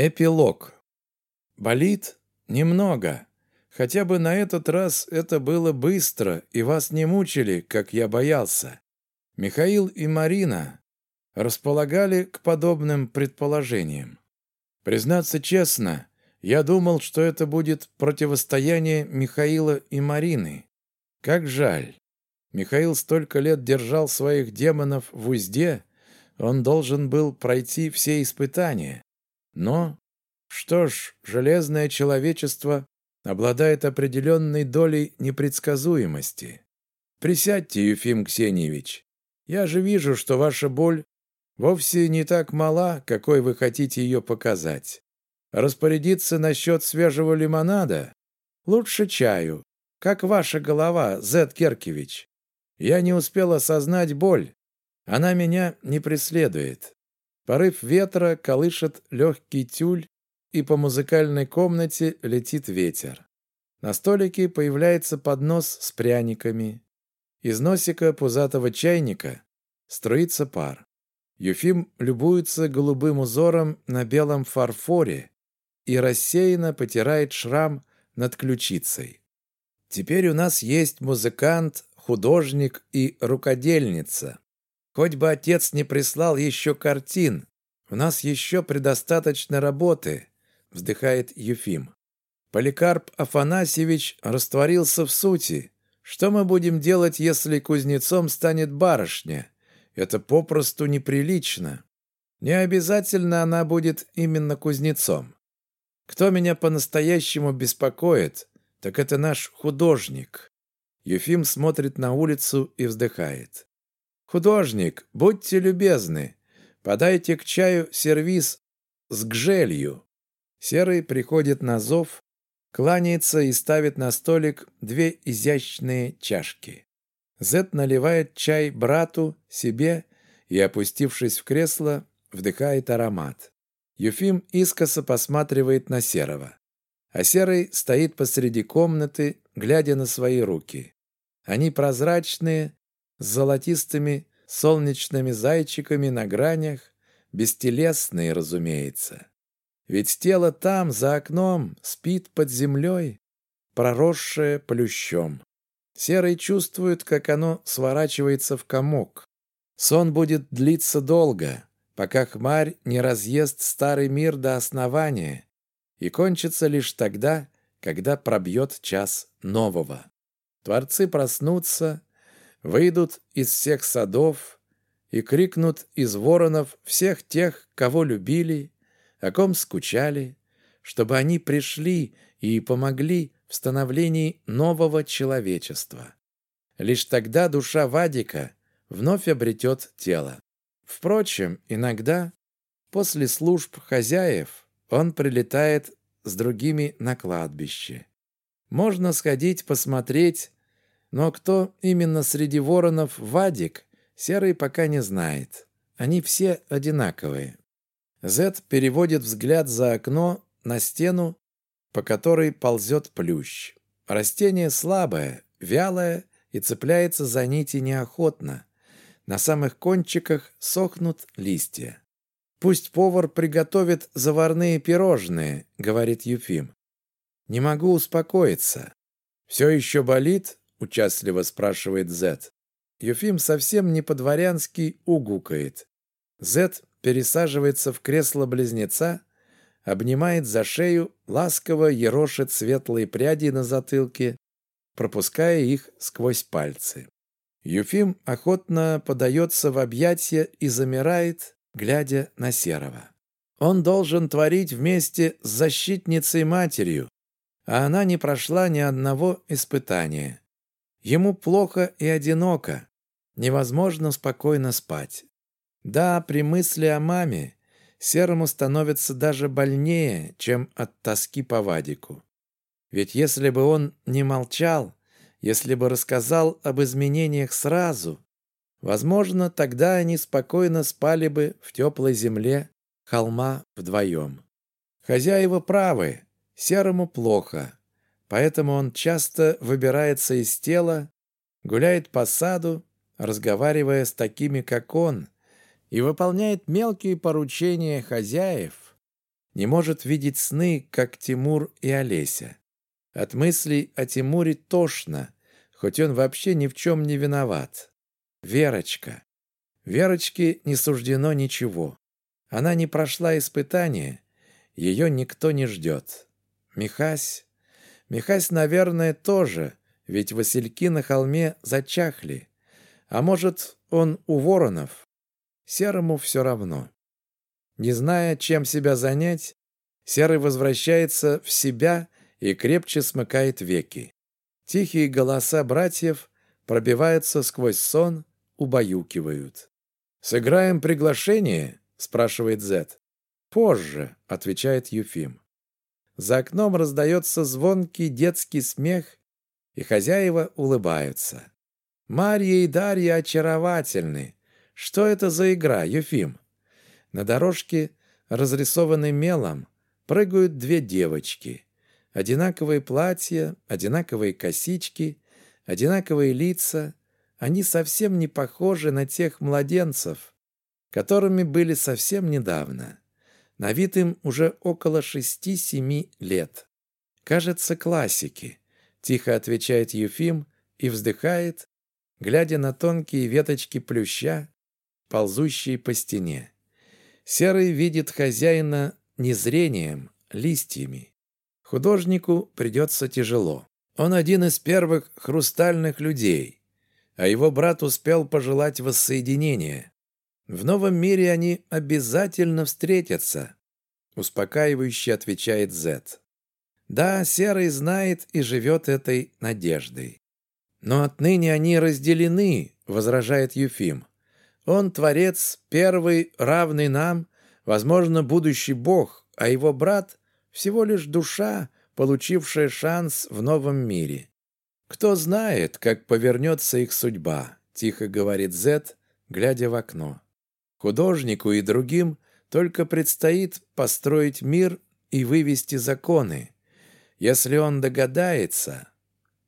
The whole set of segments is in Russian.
Эпилог. Болит? Немного. Хотя бы на этот раз это было быстро, и вас не мучили, как я боялся. Михаил и Марина располагали к подобным предположениям. Признаться честно, я думал, что это будет противостояние Михаила и Марины. Как жаль. Михаил столько лет держал своих демонов в узде, он должен был пройти все испытания. Но, что ж, железное человечество обладает определенной долей непредсказуемости. Присядьте, Ефим Ксеньевич. Я же вижу, что ваша боль вовсе не так мала, какой вы хотите ее показать. Распорядиться насчет свежего лимонада? Лучше чаю. Как ваша голова, Зет Керкевич. Я не успел осознать боль. Она меня не преследует. Порыв ветра колышет легкий тюль, и по музыкальной комнате летит ветер. На столике появляется поднос с пряниками. Из носика пузатого чайника струится пар. Юфим любуется голубым узором на белом фарфоре и рассеянно потирает шрам над ключицей. Теперь у нас есть музыкант, художник и рукодельница. Хоть бы отец не прислал еще картин, у нас еще предостаточно работы, вздыхает Юфим. Поликарп Афанасьевич растворился в сути. Что мы будем делать, если кузнецом станет барышня? Это попросту неприлично. Не обязательно она будет именно кузнецом. Кто меня по-настоящему беспокоит, так это наш художник. Юфим смотрит на улицу и вздыхает. «Художник, будьте любезны, подайте к чаю сервиз с гжелью». Серый приходит на зов, кланяется и ставит на столик две изящные чашки. Зет наливает чай брату, себе и, опустившись в кресло, вдыхает аромат. Юфим искоса посматривает на Серого. А Серый стоит посреди комнаты, глядя на свои руки. Они прозрачные, с золотистыми солнечными зайчиками на гранях, бестелесные, разумеется. Ведь тело там, за окном, спит под землей, проросшее плющом. Серый чувствует, как оно сворачивается в комок. Сон будет длиться долго, пока хмарь не разъест старый мир до основания и кончится лишь тогда, когда пробьет час нового. Творцы проснутся, выйдут из всех садов и крикнут из воронов всех тех, кого любили, о ком скучали, чтобы они пришли и помогли в становлении нового человечества. Лишь тогда душа Вадика вновь обретет тело. Впрочем, иногда, после служб хозяев, он прилетает с другими на кладбище. Можно сходить посмотреть, но кто именно среди воронов Вадик, Серый пока не знает. Они все одинаковые. Зет переводит взгляд за окно на стену, по которой ползет плющ. Растение слабое, вялое и цепляется за нити неохотно. На самых кончиках сохнут листья. «Пусть повар приготовит заварные пирожные», — говорит Юфим. «Не могу успокоиться». «Все еще болит?» — участливо спрашивает Зет. Юфим совсем не по-дворянски угукает. Зет пересаживается в кресло близнеца, обнимает за шею, ласково ерошит светлые пряди на затылке, пропуская их сквозь пальцы. Юфим охотно подается в объятия и замирает, глядя на Серого. Он должен творить вместе с защитницей-матерью, а она не прошла ни одного испытания. Ему плохо и одиноко, невозможно спокойно спать. Да, при мысли о маме Серому становится даже больнее, чем от тоски по Вадику. Ведь если бы он не молчал, если бы рассказал об изменениях сразу, возможно, тогда они спокойно спали бы в теплой земле холма вдвоем. Хозяева правы, Серому плохо, поэтому он часто выбирается из тела, гуляет по саду, разговаривая с такими, как он, и выполняет мелкие поручения хозяев, не может видеть сны, как Тимур и Олеся. От мыслей о Тимуре тошно, хоть он вообще ни в чем не виноват. Верочка. Верочке не суждено ничего. Она не прошла испытания, ее никто не ждет. Михась? Михась, наверное, тоже, ведь васильки на холме зачахли. А может, он у воронов? Серому все равно. Не зная, чем себя занять, Серый возвращается в себя и крепче смыкает веки. Тихие голоса братьев пробиваются сквозь сон, убаюкивают. «Сыграем приглашение?» — спрашивает Зет. «Позже», — отвечает Юфим. За окном раздается звонкий детский смех, и хозяева улыбаются. Марья и Дарья очаровательны. Что это за игра, Юфим? На дорожке, разрисованной мелом, прыгают две девочки. Одинаковые платья, одинаковые косички, одинаковые лица. Они совсем не похожи на тех младенцев, которыми были совсем недавно. На вид им уже около шести-семи лет. «Кажется, классики», — тихо отвечает Юфим и вздыхает, глядя на тонкие веточки плюща, ползущие по стене. Серый видит хозяина не зрением, листьями. Художнику придется тяжело. Он один из первых хрустальных людей, а его брат успел пожелать воссоединения. В новом мире они обязательно встретятся, успокаивающе отвечает Зет. Да, Серый знает и живет этой надеждой. Но отныне они разделены, возражает Юфим. Он творец, первый, равный нам, возможно, будущий бог, а его брат всего лишь душа, получившая шанс в новом мире. Кто знает, как повернется их судьба, тихо говорит Зет, глядя в окно. Художнику и другим только предстоит построить мир и вывести законы. Если он догадается...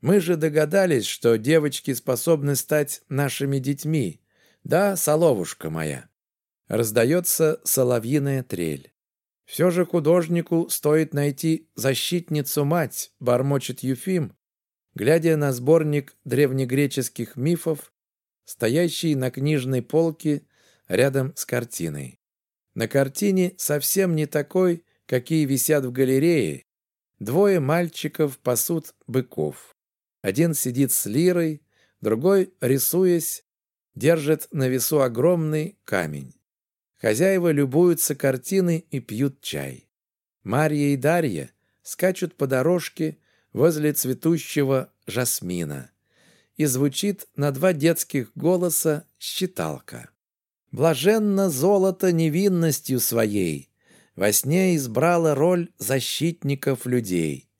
Мы же догадались, что девочки способны стать нашими детьми. Да, соловушка моя. Раздается соловьиная трель. Все же художнику стоит найти защитницу-мать, бормочет Юфим, глядя на сборник древнегреческих мифов, стоящий на книжной полке рядом с картиной. На картине совсем не такой, какие висят в галерее. Двое мальчиков пасут быков. Один сидит с лирой, другой, рисуясь, держит на весу огромный камень. Хозяева любуются картиной и пьют чай. Марья и Дарья скачут по дорожке возле цветущего жасмина. И звучит на два детских голоса считалка. Блаженно золото невинностью своей. Во сне избрала роль защитников людей.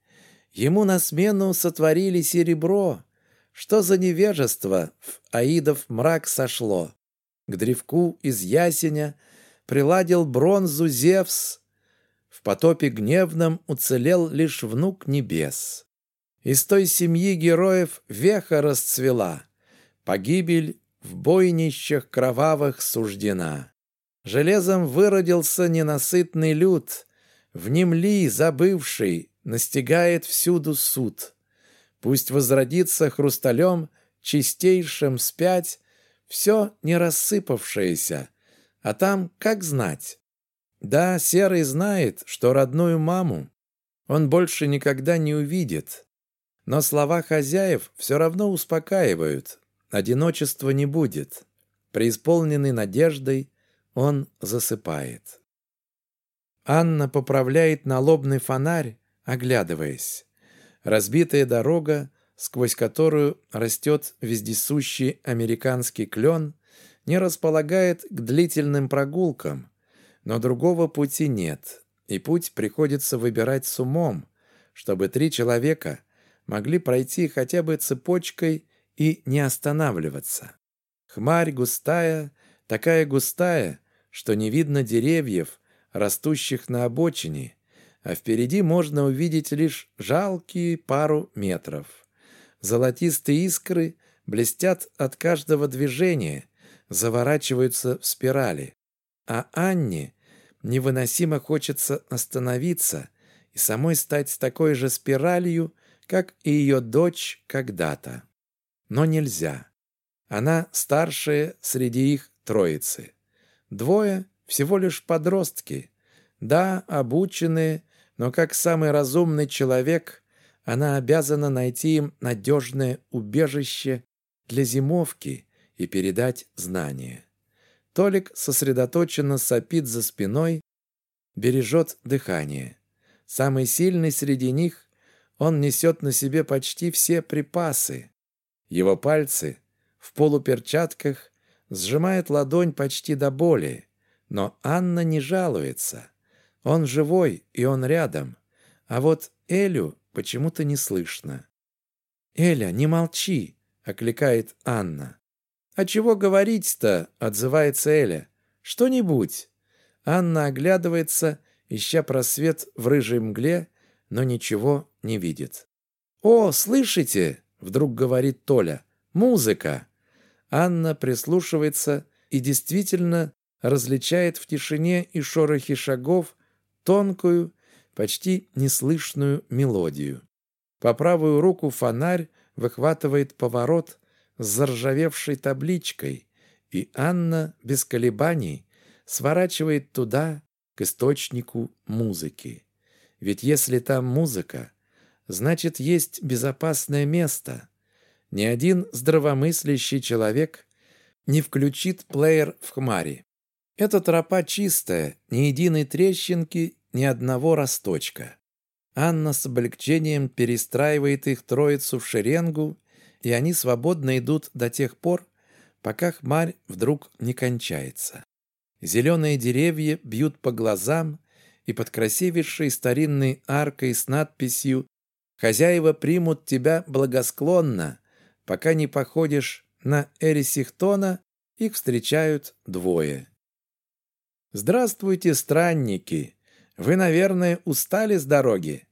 Ему на смену сотворили серебро. Что за невежество в Аидов мрак сошло? К древку из ясеня приладил бронзу Зевс. В потопе гневном уцелел лишь внук небес. Из той семьи героев веха расцвела. Погибель в бойнищах кровавых суждена. Железом выродился ненасытный люд, внемли забывший, настигает всюду суд. Пусть возродится хрусталем, чистейшим спять, все не рассыпавшееся, а там как знать. Да, Серый знает, что родную маму он больше никогда не увидит, но слова хозяев все равно успокаивают, Одиночества не будет. Преисполненный надеждой, он засыпает. Анна поправляет налобный фонарь, оглядываясь. Разбитая дорога, сквозь которую растет вездесущий американский клен, не располагает к длительным прогулкам, но другого пути нет, и путь приходится выбирать с умом, чтобы три человека могли пройти хотя бы цепочкой и не останавливаться. Хмарь густая, такая густая, что не видно деревьев, растущих на обочине, а впереди можно увидеть лишь жалкие пару метров. Золотистые искры блестят от каждого движения, заворачиваются в спирали. А Анне невыносимо хочется остановиться и самой стать такой же спиралью, как и ее дочь когда-то. Но нельзя. Она старшая среди их троицы. Двое всего лишь подростки. Да, обученные, но как самый разумный человек, она обязана найти им надежное убежище для зимовки и передать знания. Толик сосредоточенно сопит за спиной, бережет дыхание. Самый сильный среди них, он несет на себе почти все припасы. Его пальцы в полуперчатках сжимает ладонь почти до боли, но Анна не жалуется. Он живой, и он рядом. А вот Элю почему-то не слышно. «Эля, не молчи!» — окликает Анна. «А чего говорить-то?» — отзывается Эля. «Что-нибудь». Анна оглядывается, ища просвет в рыжей мгле, но ничего не видит. «О, слышите?» — вдруг говорит Толя. «Музыка!» Анна прислушивается и действительно различает в тишине и шорохе шагов тонкую, почти неслышную мелодию. По правую руку фонарь выхватывает поворот с заржавевшей табличкой, и Анна без колебаний сворачивает туда, к источнику музыки. Ведь если там музыка, значит, есть безопасное место. Ни один здравомыслящий человек не включит плеер в хмаре. Эта тропа чистая, ни единой трещинки, ни одного росточка. Анна с облегчением перестраивает их троицу в шеренгу и они свободно идут до тех пор, пока хмарь вдруг не кончается. Зеленые деревья бьют по глазам, и под красивейшей старинной аркой с надписью «Хозяева примут тебя благосклонно, пока не походишь на Эрисихтона», их встречают двое. «Здравствуйте, странники! Вы, наверное, устали с дороги?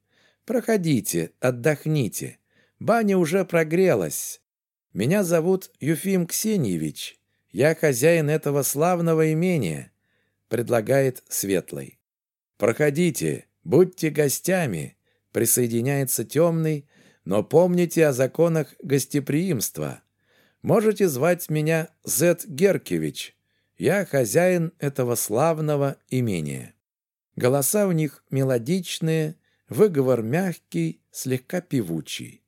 Проходите, отдохните. Баня уже прогрелась. Меня зовут Юфим Ксеньевич. Я хозяин этого славного имения», — предлагает Светлый. «Проходите, будьте гостями», — присоединяется Темный, «но помните о законах гостеприимства. Можете звать меня Зет Геркевич. Я хозяин этого славного имения». Голоса у них мелодичные, выговор мягкий, слегка певучий.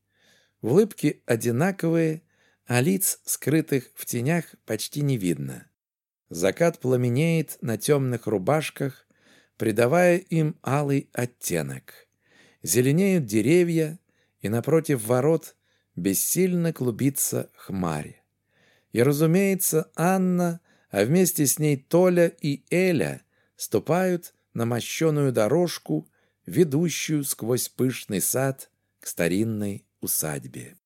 Улыбки одинаковые, а лиц, скрытых в тенях, почти не видно. Закат пламенеет на темных рубашках, придавая им алый оттенок. Зеленеют деревья, и напротив ворот бессильно клубится хмарь. И, разумеется, Анна, а вместе с ней Толя и Эля ступают на мощеную дорожку, ведущую сквозь пышный сад к старинной усадьбе.